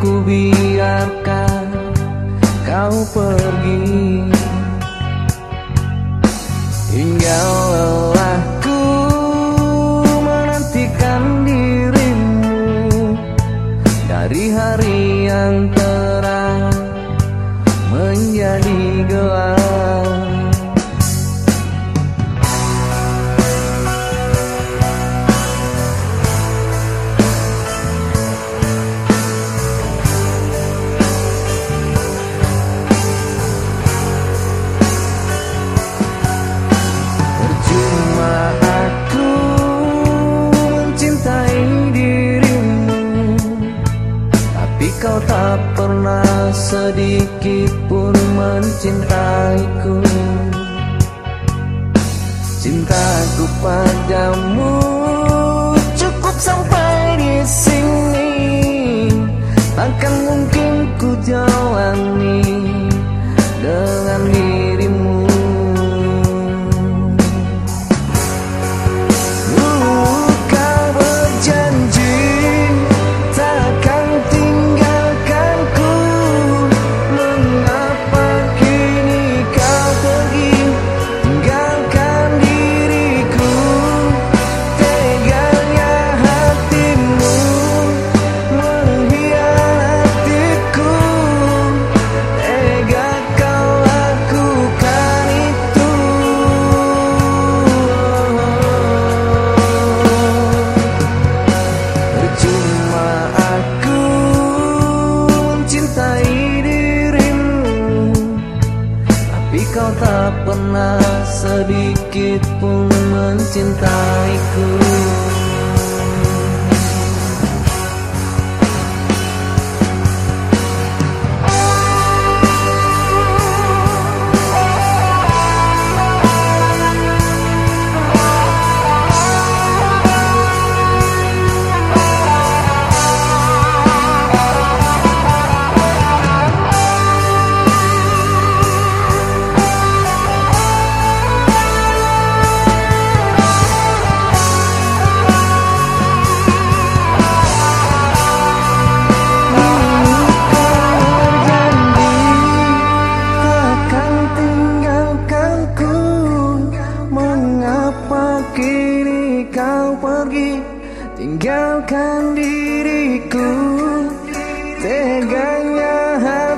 ku biarkan kau pergi. Hingga lelahku menantikan dirimu Dari hari yang terang menjadi gelap tak pernah sedikit pun mencintaiku. Cintaku padamu cukup sampai di sini. Takkan mungkin ku jalani dengan Tapi kau tak pernah sedikit pun mencintaiku kau pergi Tinggalkan diriku. Teganya hati